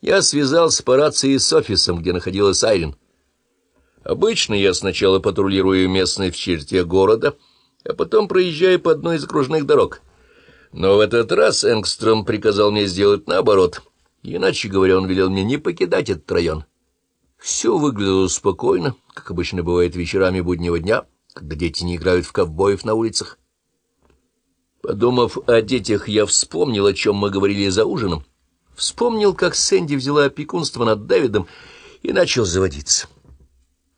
Я связался по рации с офисом, где находилась Айрин. Обычно я сначала патрулирую местность в черте города, а потом проезжаю по одной из окружных дорог. Но в этот раз Энгстром приказал мне сделать наоборот. Иначе говоря, он велел мне не покидать этот район. Все выглядело спокойно, как обычно бывает вечерами буднего дня, когда дети не играют в ковбоев на улицах. Подумав о детях, я вспомнил, о чем мы говорили за ужином. Вспомнил, как Сэнди взяла опекунство над Дэвидом и начал заводиться.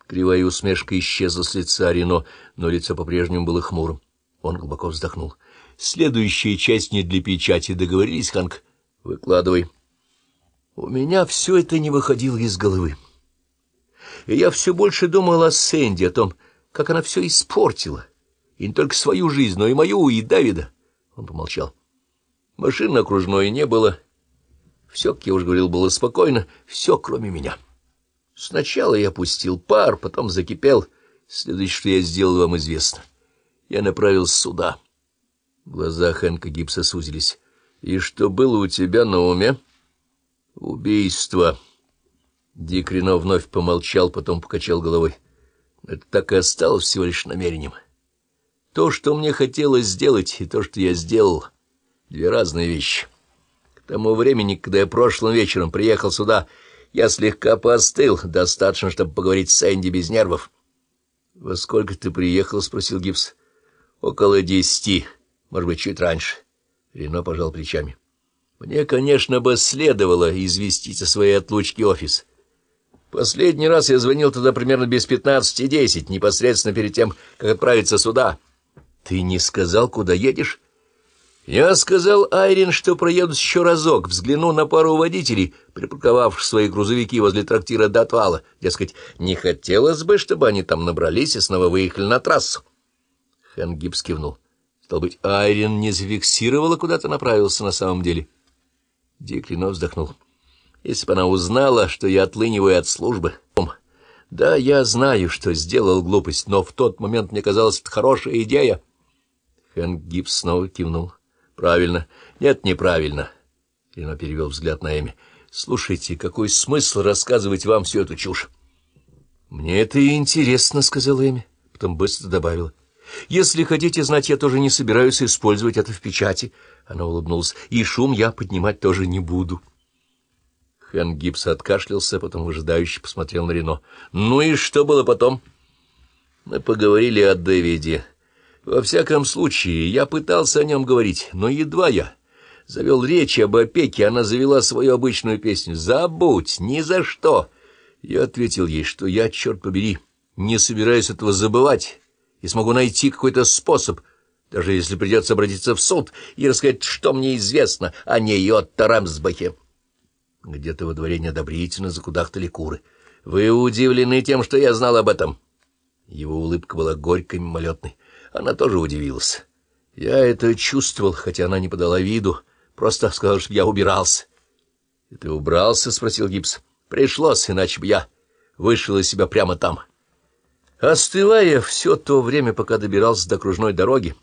Кривая усмешка исчезла с лица Рено, но лицо по-прежнему было хмурым. Он глубоко вздохнул. «Следующая часть не для печати. Договорились, Ханк? Выкладывай». У меня все это не выходило из головы. И я все больше думал о Сэнди, о том, как она все испортила. И не только свою жизнь, но и мою, и Давида. Он помолчал. Машины окружной не было. Все, как я уже говорил, было спокойно. Все, кроме меня. Сначала я пустил пар, потом закипел. Следующее, что я сделал, вам известно. Я направился сюда. Глаза Хэнка Гибса сузились. И что было у тебя на уме? Убийство. Дик Рено вновь помолчал, потом покачал головой. Это так и осталось всего лишь намерением. То, что мне хотелось сделать, и то, что я сделал, — две разные вещи. Тому времени, когда я прошлым вечером приехал сюда, я слегка поостыл, достаточно, чтобы поговорить с Энди без нервов. — Во сколько ты приехал? — спросил Гипс. — Около десяти, может быть, чуть раньше. Рено пожал плечами. — Мне, конечно, бы следовало известить о своей отлучке офис. Последний раз я звонил туда примерно без пятнадцати десять, непосредственно перед тем, как отправиться сюда. —— Ты не сказал, куда едешь? — Я сказал Айрин, что проеду еще разок, взгляну на пару водителей, припарковавших свои грузовики возле трактира до отвала. Дескать, не хотелось бы, чтобы они там набрались и снова выехали на трассу. Хэн Гибс кивнул. Стал быть, Айрин не зафиксировала, куда ты направился на самом деле. Дик Лино вздохнул. Если бы она узнала, что я отлыниваю от службы... Да, я знаю, что сделал глупость, но в тот момент мне казалось, это хорошая идея. Хэнк Гибс снова кивнул. — Правильно. Нет, неправильно. Рено перевел взгляд на Эми. — Слушайте, какой смысл рассказывать вам всю эту чушь? — Мне это и интересно, — сказала Эми. Потом быстро добавила. — Если хотите знать, я тоже не собираюсь использовать это в печати. Она улыбнулась. — И шум я поднимать тоже не буду. Хэн Гибс откашлялся, потом выжидающе посмотрел на Рено. — Ну и что было потом? — Мы поговорили о Дэвиде. Во всяком случае, я пытался о нем говорить, но едва я завел речь об опеке, она завела свою обычную песню «Забудь, ни за что!» Я ответил ей, что я, черт побери, не собираюсь этого забывать и смогу найти какой-то способ, даже если придется обратиться в суд и рассказать, что мне известно о ней от Тарамсбахе. Где-то во дворе неодобрительно закудахтали куры. «Вы удивлены тем, что я знал об этом?» Его улыбка была горькой, мимолетной. Она тоже удивилась. Я это чувствовал, хотя она не подала виду, просто сказала, что я убирался. — ты убрался? — спросил Гипс. — Пришлось, иначе бы я вышел из себя прямо там. Остывая все то время, пока добирался до окружной дороги,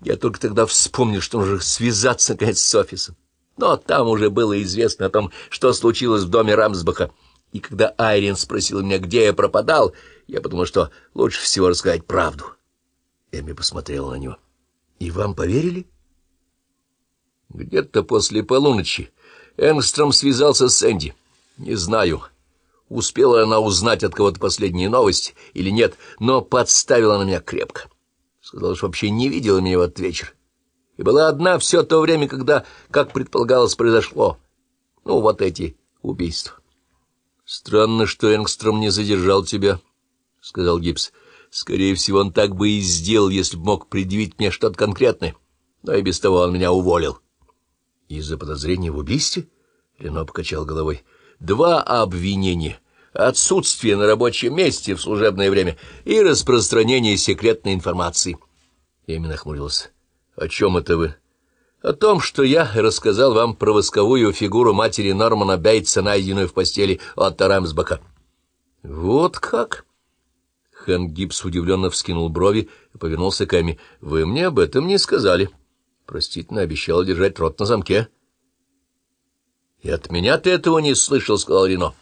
я только тогда вспомнил, что нужно связаться, наконец, с офисом. Но там уже было известно о том, что случилось в доме Рамсбаха. И когда Айрин спросила меня, где я пропадал, я подумал, что лучше всего рассказать правду. — Эми посмотрела на него. — И вам поверили? Где-то после полуночи Энгстром связался с Энди. Не знаю, успела она узнать от кого-то последние новости или нет, но подставила на меня крепко. Сказала, что вообще не видела меня в этот вечер. И была одна все то время, когда, как предполагалось, произошло. Ну, вот эти убийства. — Странно, что Энгстром не задержал тебя, — сказал Гибс. Скорее всего, он так бы и сделал, если бы мог предъявить мне что-то конкретное. Но и без того он меня уволил. — Из-за подозрения в убийстве? — Рено покачал головой. — Два обвинения. Отсутствие на рабочем месте в служебное время и распространение секретной информации. Именно нахмурился. — О чем это вы? — О том, что я рассказал вам про восковую фигуру матери Нормана Бейтса, найденную в постели от Рамсбака. — Вот как? — Хэн Гибс удивленно вскинул брови и повернулся к Эми. — Вы мне об этом не сказали. Простительно обещал держать рот на замке. —— И от меня ты этого не слышал, — сказал Рено.